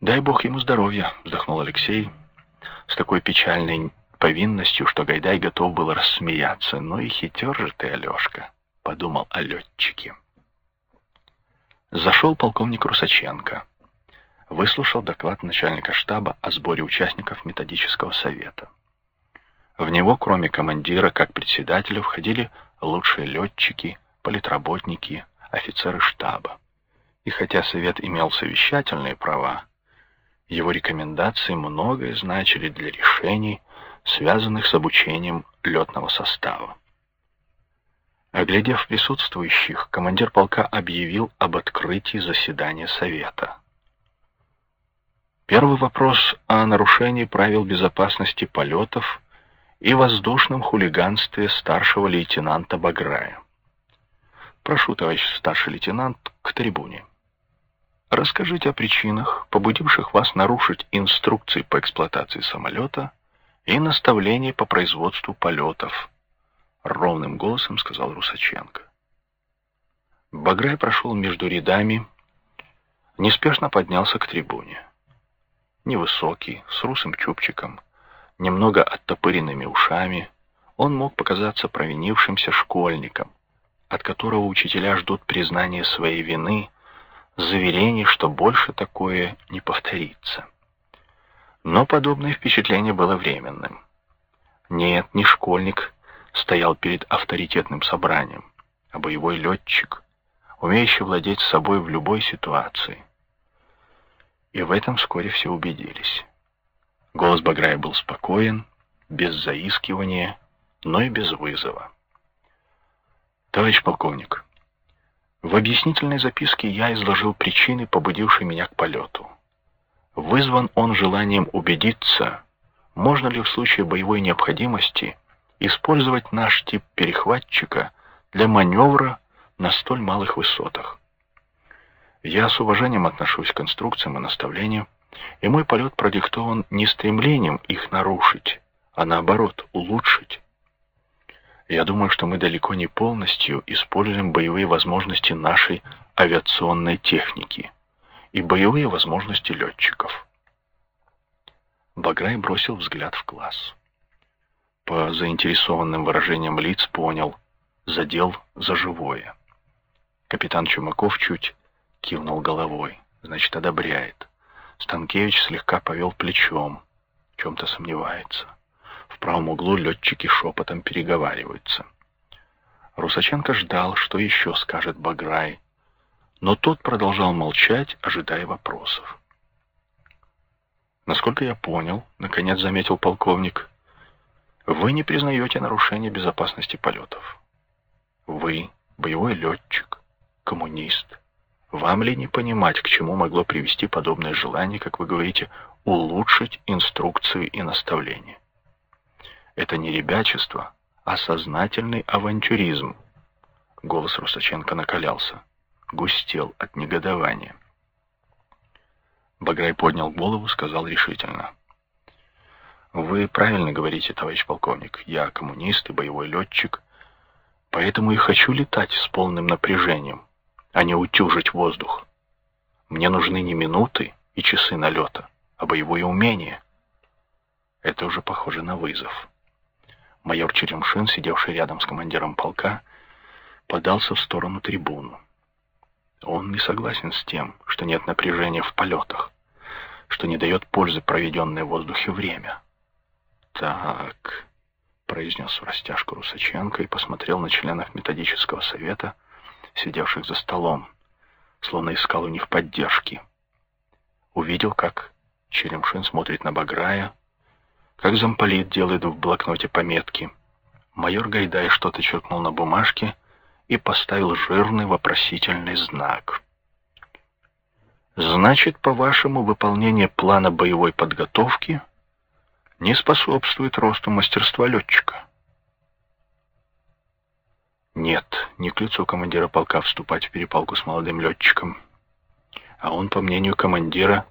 «Дай бог ему здоровья», — вздохнул Алексей с такой печальной повинностью, что Гайдай готов был рассмеяться. «Ну и хитер же ты, Алешка», — подумал о летчике. Зашел полковник Русаченко. Выслушал доклад начальника штаба о сборе участников методического совета. В него, кроме командира, как председателя, входили лучшие летчики, политработники, офицеры штаба. И хотя совет имел совещательные права, его рекомендации многое значили для решений, связанных с обучением летного состава. Оглядев присутствующих, командир полка объявил об открытии заседания Совета. Первый вопрос о нарушении правил безопасности полетов и воздушном хулиганстве старшего лейтенанта Баграя. Прошу, товарищ старший лейтенант, к трибуне. Расскажите о причинах, побудивших вас нарушить инструкции по эксплуатации самолета и наставления по производству полетов, ровным голосом сказал Русаченко. Баграй прошел между рядами, неспешно поднялся к трибуне. Невысокий, с русым чубчиком, немного оттопыренными ушами, он мог показаться провинившимся школьником, от которого учителя ждут признания своей вины заверений, что больше такое не повторится. Но подобное впечатление было временным. Нет, не школьник стоял перед авторитетным собранием, а боевой летчик, умеющий владеть собой в любой ситуации. И в этом вскоре все убедились. Голос Баграя был спокоен, без заискивания, но и без вызова. «Товарищ полковник, в объяснительной записке я изложил причины, побудившие меня к полету. Вызван он желанием убедиться, можно ли в случае боевой необходимости использовать наш тип перехватчика для маневра на столь малых высотах. Я с уважением отношусь к инструкциям и наставлениям, и мой полет продиктован не стремлением их нарушить, а наоборот, улучшить. Я думаю, что мы далеко не полностью используем боевые возможности нашей авиационной техники и боевые возможности летчиков. Баграй бросил взгляд в класс. По заинтересованным выражениям лиц понял, задел за живое. Капитан Чумаков чуть кивнул головой, значит, одобряет. Станкевич слегка повел плечом, в чем-то сомневается. В правом углу летчики шепотом переговариваются. Русаченко ждал, что еще скажет Баграй, но тот продолжал молчать, ожидая вопросов. Насколько я понял, наконец заметил полковник, вы не признаете нарушения безопасности полетов. Вы боевой летчик, коммунист. Вам ли не понимать, к чему могло привести подобное желание, как вы говорите, улучшить инструкции и наставления? Это не ребячество, а сознательный авантюризм. Голос Русаченко накалялся, густел от негодования. Баграй поднял голову, сказал решительно. «Вы правильно говорите, товарищ полковник. Я коммунист и боевой летчик, поэтому и хочу летать с полным напряжением, а не утюжить воздух. Мне нужны не минуты и часы налета, а боевое умение. Это уже похоже на вызов. Майор Черемшин, сидевший рядом с командиром полка, подался в сторону трибуну. Он не согласен с тем, что нет напряжения в полетах, что не дает пользы проведенное в воздухе время. «Так», — произнес в растяжку Русаченко и посмотрел на членов методического совета, сидевших за столом, словно искал у них поддержки. Увидел, как Черемшин смотрит на Баграя, как замполит делает в блокноте пометки. Майор Гайдай что-то черкнул на бумажке и поставил жирный вопросительный знак. Значит, по-вашему, выполнение плана боевой подготовки не способствует росту мастерства летчика? Нет, не к лицу командира полка вступать в перепалку с молодым летчиком. А он, по мнению командира,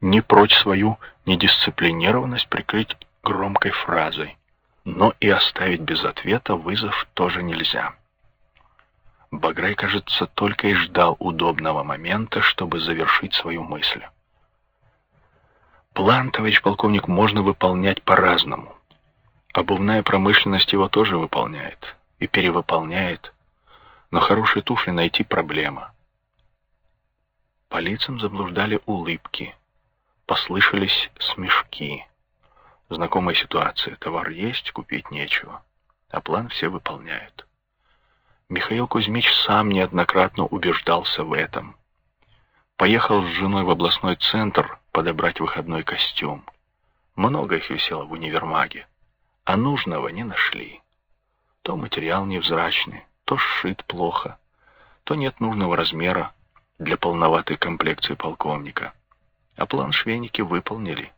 не прочь свою недисциплинированность прикрыть громкой фразой, но и оставить без ответа вызов тоже нельзя. Баграй, кажется, только и ждал удобного момента, чтобы завершить свою мысль. План, товарищ полковник, можно выполнять по-разному. Обувная промышленность его тоже выполняет и перевыполняет, но хорошие туфли найти проблема. По лицам заблуждали улыбки, послышались смешки. Знакомая ситуация. Товар есть, купить нечего. А план все выполняют. Михаил Кузьмич сам неоднократно убеждался в этом. Поехал с женой в областной центр подобрать выходной костюм. Много их висело в универмаге, а нужного не нашли. То материал невзрачный, то сшит плохо, то нет нужного размера для полноватой комплекции полковника. А план швейники выполнили.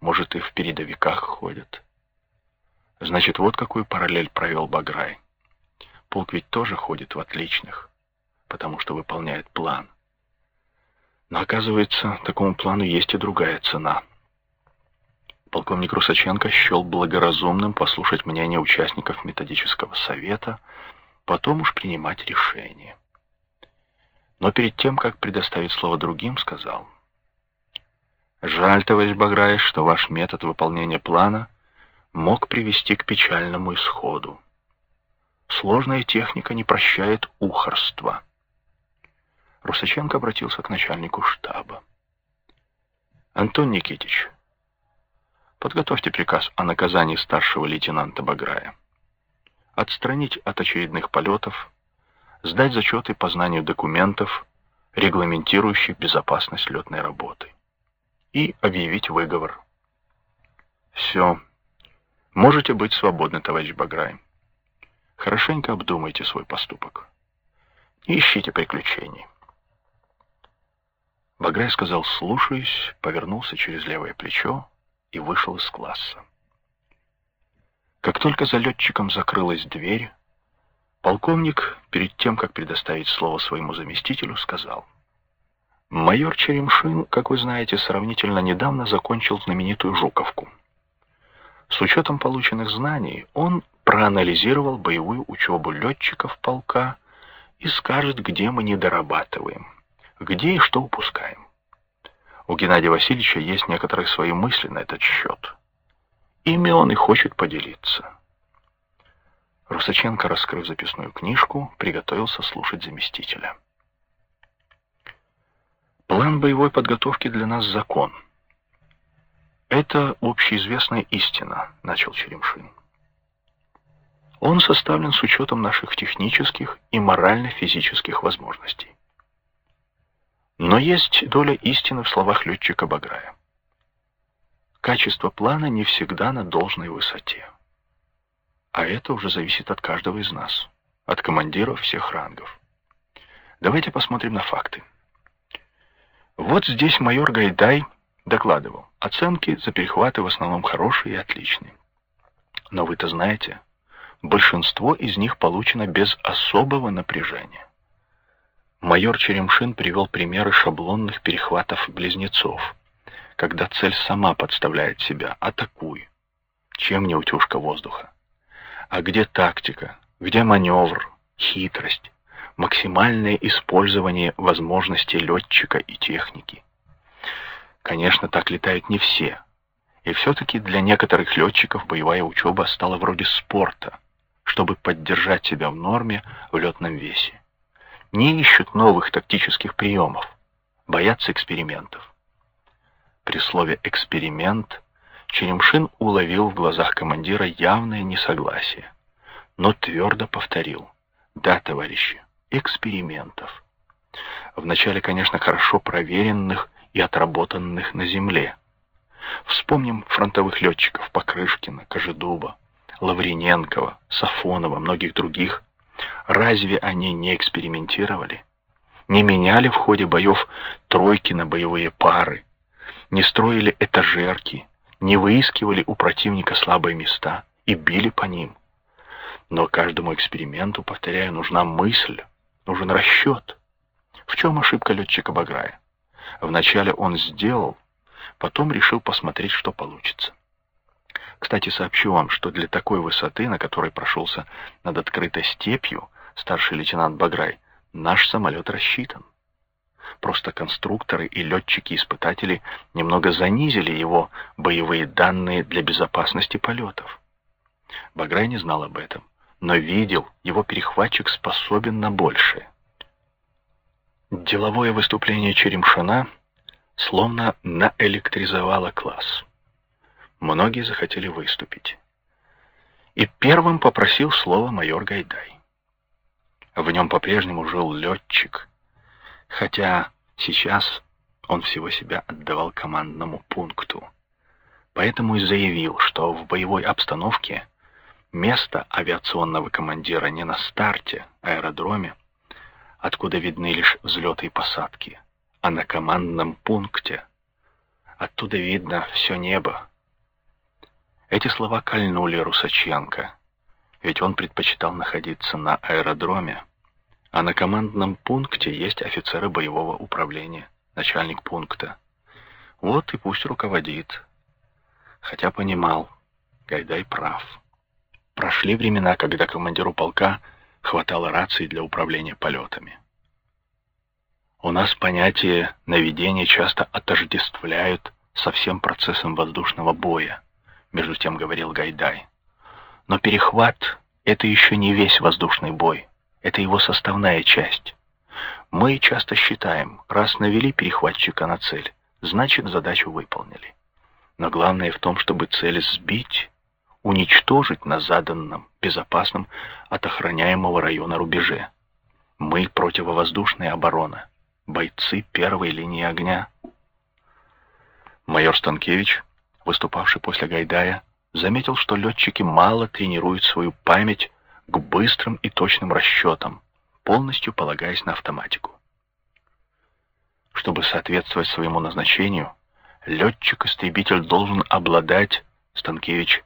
Может, и в передовиках ходят. Значит, вот какую параллель провел Баграй. Полк ведь тоже ходит в отличных, потому что выполняет план. Но оказывается, такому плану есть и другая цена. Полковник Русаченко счел благоразумным послушать мнение участников методического совета, потом уж принимать решение. Но перед тем, как предоставить слово другим, сказал, «Жаль, товарищ Баграев, что ваш метод выполнения плана мог привести к печальному исходу. Сложная техника не прощает ухорства». Русаченко обратился к начальнику штаба. «Антон Никитич, подготовьте приказ о наказании старшего лейтенанта Баграя. Отстранить от очередных полетов, сдать зачеты по знанию документов, регламентирующих безопасность летной работы, и объявить выговор. Все. Можете быть свободны, товарищ Баграй. Хорошенько обдумайте свой поступок. Не ищите приключений. Баграй сказал «слушаюсь», повернулся через левое плечо и вышел из класса. Как только за летчиком закрылась дверь, полковник, перед тем, как предоставить слово своему заместителю, сказал «Майор Черемшин, как вы знаете, сравнительно недавно закончил знаменитую Жуковку. С учетом полученных знаний он проанализировал боевую учебу летчиков полка и скажет, где мы не дорабатываем где и что упускаем. У Геннадия Васильевича есть некоторые свои мысли на этот счет. Ими он и хочет поделиться. Русаченко, раскрыв записную книжку, приготовился слушать заместителя. План боевой подготовки для нас закон. Это общеизвестная истина, начал Черемшин. Он составлен с учетом наших технических и морально-физических возможностей. Но есть доля истины в словах летчика Баграя. Качество плана не всегда на должной высоте. А это уже зависит от каждого из нас, от командиров всех рангов. Давайте посмотрим на факты. Вот здесь майор Гайдай докладывал. Оценки за перехваты в основном хорошие и отличные. Но вы-то знаете, большинство из них получено без особого напряжения. Майор Черемшин привел примеры шаблонных перехватов близнецов, когда цель сама подставляет себя «атакуй». Чем не утюжка воздуха? А где тактика? Где маневр, хитрость, максимальное использование возможностей летчика и техники? Конечно, так летают не все. И все-таки для некоторых летчиков боевая учеба стала вроде спорта, чтобы поддержать себя в норме в летном весе не ищут новых тактических приемов, боятся экспериментов. При слове «эксперимент» Черемшин уловил в глазах командира явное несогласие, но твердо повторил «Да, товарищи, экспериментов». Вначале, конечно, хорошо проверенных и отработанных на земле. Вспомним фронтовых летчиков Покрышкина, Кожедуба, Лаврененкова, Сафонова, многих других, Разве они не экспериментировали? Не меняли в ходе боев тройки на боевые пары? Не строили этажерки? Не выискивали у противника слабые места и били по ним? Но каждому эксперименту, повторяю, нужна мысль, нужен расчет. В чем ошибка летчика Баграя? Вначале он сделал, потом решил посмотреть, что получится. Кстати, сообщу вам, что для такой высоты, на которой прошелся над открытой степью, старший лейтенант Баграй, наш самолет рассчитан. Просто конструкторы и летчики-испытатели немного занизили его боевые данные для безопасности полетов. Баграй не знал об этом, но видел, его перехватчик способен на большее. Деловое выступление Черемшина словно наэлектризовало класс. Многие захотели выступить. И первым попросил слово майор Гайдай. В нем по-прежнему жил летчик, хотя сейчас он всего себя отдавал командному пункту. Поэтому и заявил, что в боевой обстановке место авиационного командира не на старте, аэродроме, откуда видны лишь взлеты и посадки, а на командном пункте. Оттуда видно все небо. Эти слова кольнули Русаченко, ведь он предпочитал находиться на аэродроме, а на командном пункте есть офицеры боевого управления, начальник пункта. Вот и пусть руководит. Хотя понимал, Гайдай прав. Прошли времена, когда командиру полка хватало рации для управления полетами. У нас понятие наведения часто отождествляют со всем процессом воздушного боя, между тем говорил Гайдай. Но перехват — это еще не весь воздушный бой. Это его составная часть. Мы часто считаем, раз навели перехватчика на цель, значит задачу выполнили. Но главное в том, чтобы цель сбить, уничтожить на заданном, безопасном от охраняемого района рубеже. Мы противовоздушная оборона, бойцы первой линии огня. Майор Станкевич, выступавший после Гайдая, заметил, что летчики мало тренируют свою память к быстрым и точным расчетам, полностью полагаясь на автоматику. Чтобы соответствовать своему назначению, летчик-истребитель должен обладать, Станкевич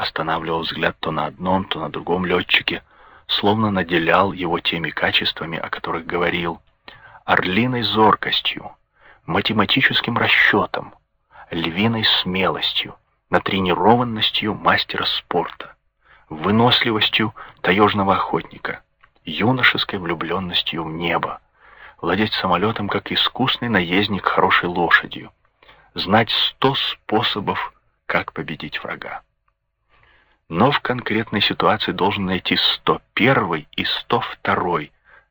останавливал взгляд то на одном, то на другом летчике, словно наделял его теми качествами, о которых говорил, орлиной зоркостью, математическим расчетом, львиной смелостью, натренированностью мастера спорта выносливостью таежного охотника, юношеской влюбленностью в небо, владеть самолетом как искусный наездник хорошей лошадью, знать сто способов, как победить врага. Но в конкретной ситуации должен найти 101 и 102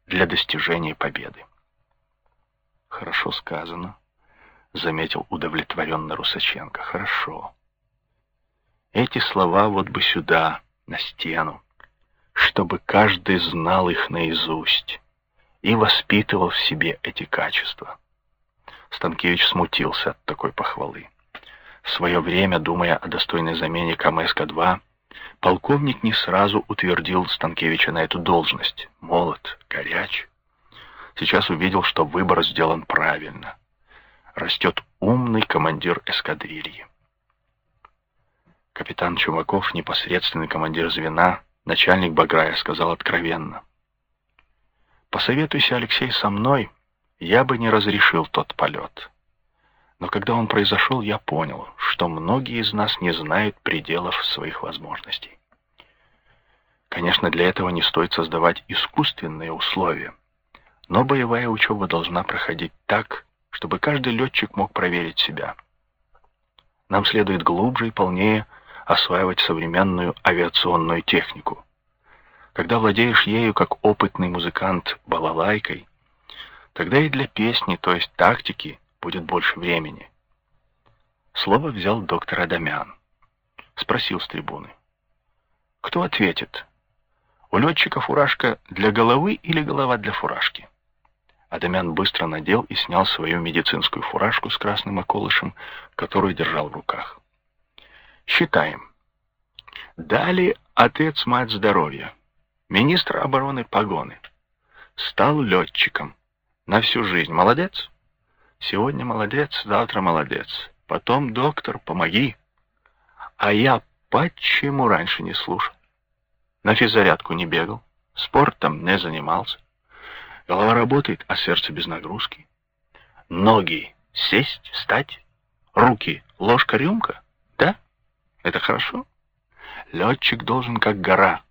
для достижения победы. Хорошо сказано, заметил удовлетворенно Русаченко. Хорошо. Эти слова вот бы сюда, на стену, чтобы каждый знал их наизусть и воспитывал в себе эти качества. Станкевич смутился от такой похвалы. В свое время, думая о достойной замене КМСК-2, полковник не сразу утвердил Станкевича на эту должность. Молод, горяч. Сейчас увидел, что выбор сделан правильно. Растет умный командир эскадрильи. Капитан Чумаков, непосредственный командир звена, начальник Баграя, сказал откровенно. «Посоветуйся, Алексей, со мной, я бы не разрешил тот полет. Но когда он произошел, я понял, что многие из нас не знают пределов своих возможностей. Конечно, для этого не стоит создавать искусственные условия, но боевая учеба должна проходить так, чтобы каждый летчик мог проверить себя. Нам следует глубже и полнее осваивать современную авиационную технику. Когда владеешь ею как опытный музыкант балалайкой, тогда и для песни, то есть тактики, будет больше времени. Слово взял доктор Адамян. Спросил с трибуны. Кто ответит? У летчика фуражка для головы или голова для фуражки? Адамян быстро надел и снял свою медицинскую фуражку с красным околышем, которую держал в руках. Считаем. Далее отец мать здоровья, министр обороны погоны. Стал летчиком. На всю жизнь. Молодец? Сегодня молодец, завтра молодец. Потом, доктор, помоги. А я почему раньше не слушал? На физзарядку не бегал, спортом не занимался. Голова работает, а сердце без нагрузки. Ноги сесть, встать, руки ложка-рюмка, да? Это хорошо? Летчик должен как гора.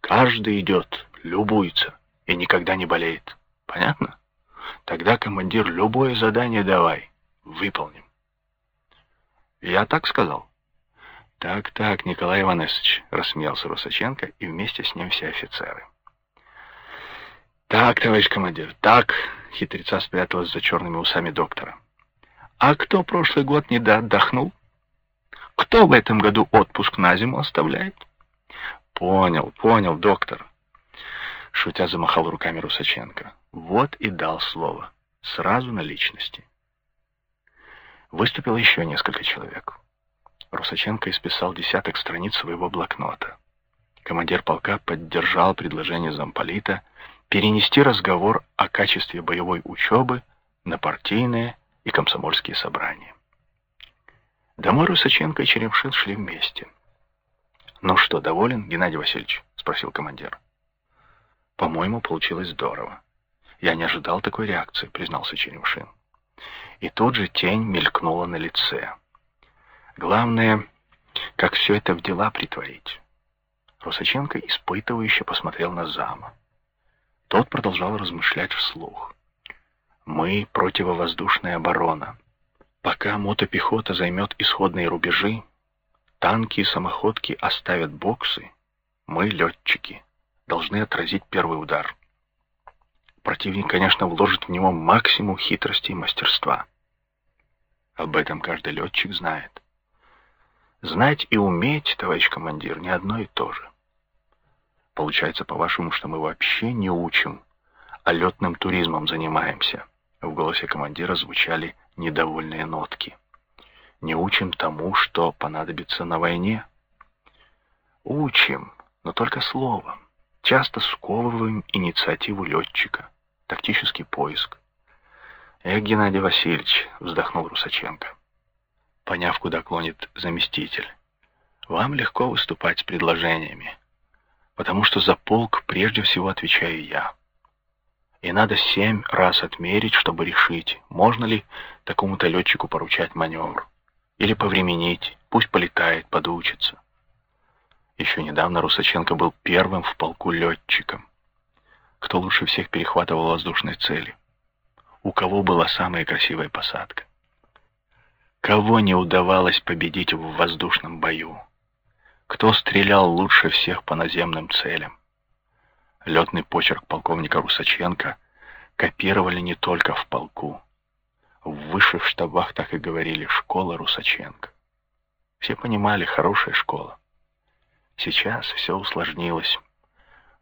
Каждый идет, любуется и никогда не болеет. Понятно? Тогда, командир, любое задание давай. Выполним. Я так сказал? Так, так, Николай Иванович, рассмеялся Русаченко и вместе с ним все офицеры. Так, товарищ командир, так, хитреца спряталась за черными усами доктора. А кто прошлый год не отдохнул? Кто в этом году отпуск на зиму оставляет? Понял, понял, доктор. Шутя замахал руками Русаченко. Вот и дал слово. Сразу на личности. Выступило еще несколько человек. Русаченко исписал десяток страниц своего блокнота. Командир полка поддержал предложение замполита перенести разговор о качестве боевой учебы на партийные и комсомольские собрания. Домой Русаченко и Черемшин шли вместе. «Ну что, доволен, Геннадий Васильевич?» — спросил командир. «По-моему, получилось здорово. Я не ожидал такой реакции», — признался Черемшин. И тут же тень мелькнула на лице. «Главное, как все это в дела притворить». Русаченко испытывающе посмотрел на зама. Тот продолжал размышлять вслух. «Мы — противовоздушная оборона. Пока мотопехота займет исходные рубежи, танки и самоходки оставят боксы, мы, летчики, должны отразить первый удар. Противник, конечно, вложит в него максимум хитрости и мастерства. Об этом каждый летчик знает. Знать и уметь, товарищ командир, не одно и то же. Получается, по-вашему, что мы вообще не учим, а летным туризмом занимаемся. В голосе командира звучали недовольные нотки. Не учим тому, что понадобится на войне. Учим, но только словом. Часто сковываем инициативу летчика тактический поиск. «Эх, Геннадий Васильевич», — вздохнул Русаченко, поняв, куда клонит заместитель, «вам легко выступать с предложениями, потому что за полк прежде всего отвечаю я. И надо семь раз отмерить, чтобы решить, можно ли такому-то летчику поручать маневр. Или повременить, пусть полетает, подучится. Еще недавно Русаченко был первым в полку летчиком кто лучше всех перехватывал воздушные цели, у кого была самая красивая посадка, кого не удавалось победить в воздушном бою, кто стрелял лучше всех по наземным целям. Летный почерк полковника Русаченко копировали не только в полку. В высших штабах так и говорили «школа Русаченко». Все понимали, хорошая школа. Сейчас все усложнилось.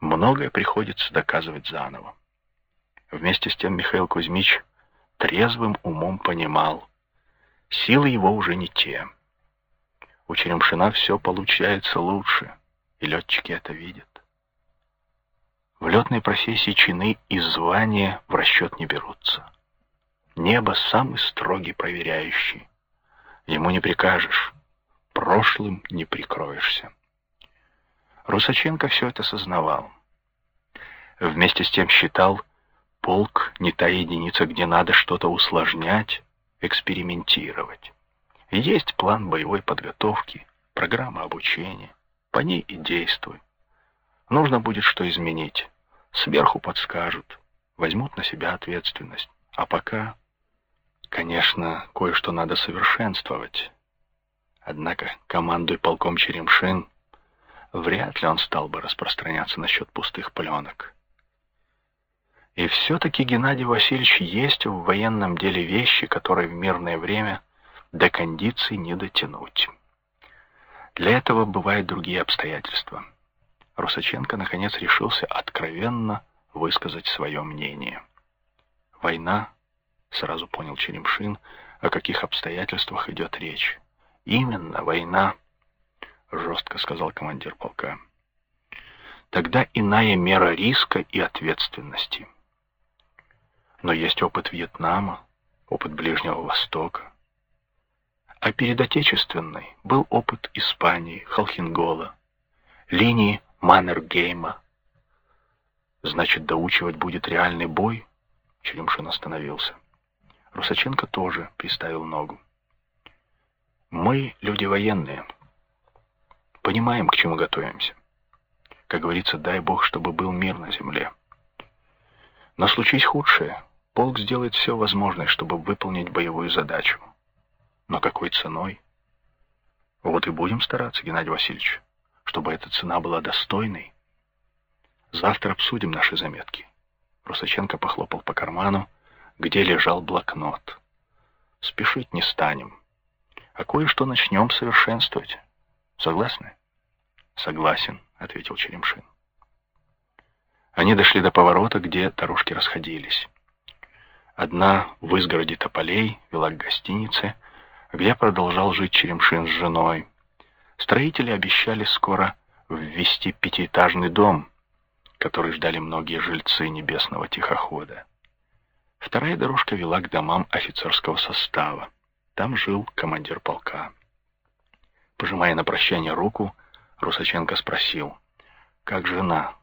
Многое приходится доказывать заново. Вместе с тем Михаил Кузьмич трезвым умом понимал, силы его уже не те. У Черемшина все получается лучше, и летчики это видят. В летной профессии чины и звания в расчет не берутся. Небо самый строгий проверяющий. Ему не прикажешь, прошлым не прикроешься. Русаченко все это сознавал. Вместе с тем считал, полк не та единица, где надо что-то усложнять, экспериментировать. Есть план боевой подготовки, программа обучения. По ней и действуй. Нужно будет что изменить. Сверху подскажут, возьмут на себя ответственность. А пока, конечно, кое-что надо совершенствовать. Однако командуй полком Черемшин вряд ли он стал бы распространяться насчет пустых пленок. И все-таки, Геннадий Васильевич, есть в военном деле вещи, которые в мирное время до кондиций не дотянуть. Для этого бывают другие обстоятельства. Русаченко, наконец, решился откровенно высказать свое мнение. Война, сразу понял Черемшин, о каких обстоятельствах идет речь. Именно война жестко сказал командир полка. Тогда иная мера риска и ответственности. Но есть опыт Вьетнама, опыт Ближнего Востока. А перед Отечественной был опыт Испании, Халхингола, линии Маннергейма. Значит, доучивать будет реальный бой? Черемшин остановился. Русаченко тоже приставил ногу. Мы люди военные, Понимаем, к чему готовимся. Как говорится, дай Бог, чтобы был мир на земле. Но случись худшее, Полк сделает все возможное, чтобы выполнить боевую задачу. Но какой ценой? Вот и будем стараться, Геннадий Васильевич, чтобы эта цена была достойной. Завтра обсудим наши заметки. Русаченко похлопал по карману, где лежал блокнот. Спешить не станем, а кое-что начнем совершенствовать. Согласны? Согласен, ответил Черемшин. Они дошли до поворота, где дорожки расходились. Одна в изгороде тополей вела к гостинице, где продолжал жить Черемшин с женой. Строители обещали скоро ввести пятиэтажный дом, который ждали многие жильцы небесного тихохода. Вторая дорожка вела к домам офицерского состава. Там жил командир полка. Пожимая на прощание руку, Русаченко спросил, «Как жена?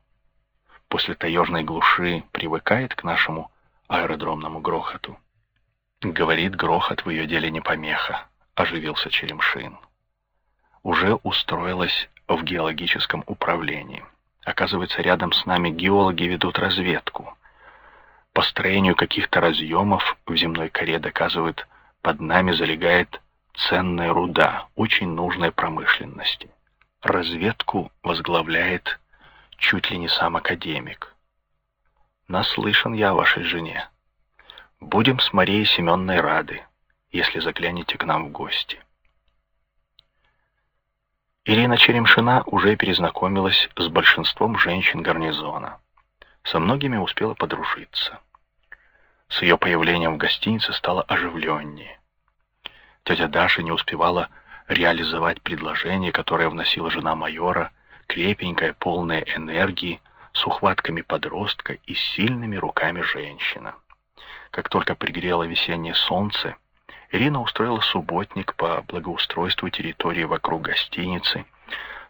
После таежной глуши привыкает к нашему аэродромному грохоту?» Говорит, грохот в ее деле не помеха, оживился Черемшин. Уже устроилась в геологическом управлении. Оказывается, рядом с нами геологи ведут разведку. По строению каких-то разъемов в земной коре доказывают, под нами залегает ценная руда, очень нужной промышленности. Разведку возглавляет чуть ли не сам академик. Наслышан я о вашей жене. Будем с Марией Семенной рады, если заглянете к нам в гости. Ирина Черемшина уже перезнакомилась с большинством женщин гарнизона. Со многими успела подружиться. С ее появлением в гостинице стало оживленнее. Тетя Даша не успевала реализовать предложение, которое вносила жена майора, крепенькая, полная энергии, с ухватками подростка и сильными руками женщина. Как только пригрело весеннее солнце, Ирина устроила субботник по благоустройству территории вокруг гостиницы.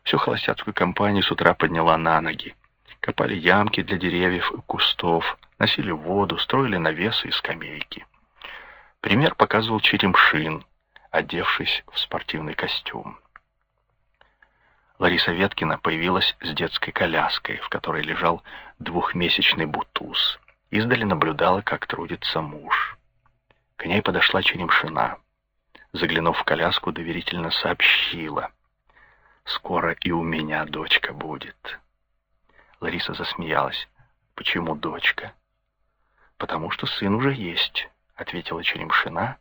Всю холостяцкую компанию с утра подняла на ноги. Копали ямки для деревьев и кустов, носили воду, строили навесы и скамейки. Пример показывал Черемшин, одевшись в спортивный костюм. Лариса Веткина появилась с детской коляской, в которой лежал двухмесячный бутуз. Издали наблюдала, как трудится муж. К ней подошла Черемшина. Заглянув в коляску, доверительно сообщила. «Скоро и у меня дочка будет». Лариса засмеялась. «Почему дочка?» «Потому что сын уже есть», — ответила Черемшина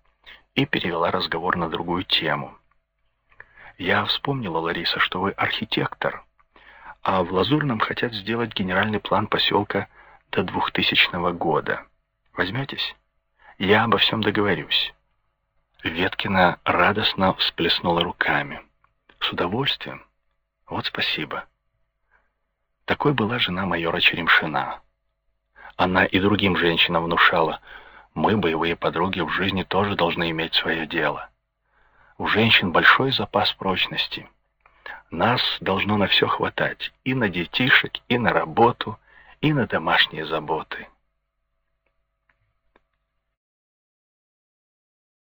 и перевела разговор на другую тему. «Я вспомнила, Лариса, что вы архитектор, а в Лазурном хотят сделать генеральный план поселка до 2000 года. Возьметесь? Я обо всем договорюсь». Веткина радостно всплеснула руками. «С удовольствием. Вот спасибо». Такой была жена майора Черемшина. Она и другим женщинам внушала, мы, боевые подруги, в жизни тоже должны иметь свое дело. У женщин большой запас прочности. Нас должно на все хватать, и на детишек, и на работу, и на домашние заботы.